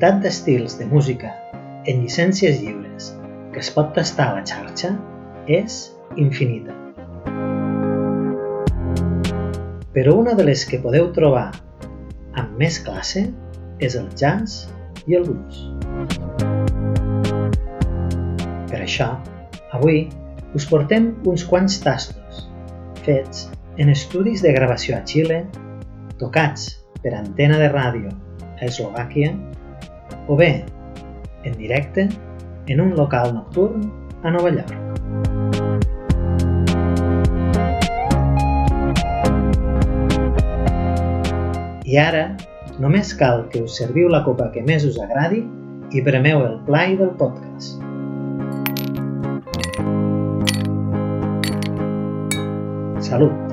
varietat d'estils de música en llicències lliures que es pot tastar a la xarxa és infinita. Però una de les que podeu trobar amb més classe és el jazz i el blues. Per això, avui us portem uns quants tastos fets en estudis de gravació a Xile, tocats per antena de ràdio a Eslovàquia o bé en directe en un local nocturn a Nova York. I ara només cal que us serviu la copa que més us agradi i premeu el play del podcast. Salut!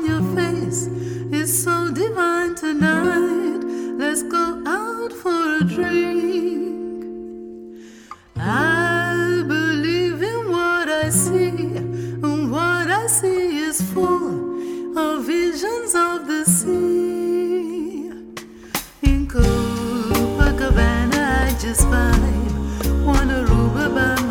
on your face is so divine tonight. Let's go out for a drink. I believe in what I see, and what I see is full of visions of the sea. In Copacabana, I just find one Aruba by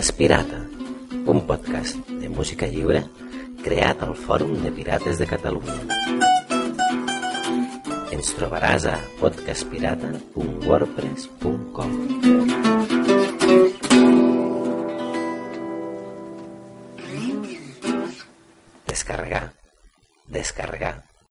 Podcast Pirata, un podcast de música lliure creat al Fòrum de Pirates de Catalunya. Ens trobaràs a podcastpirata.wordpress.com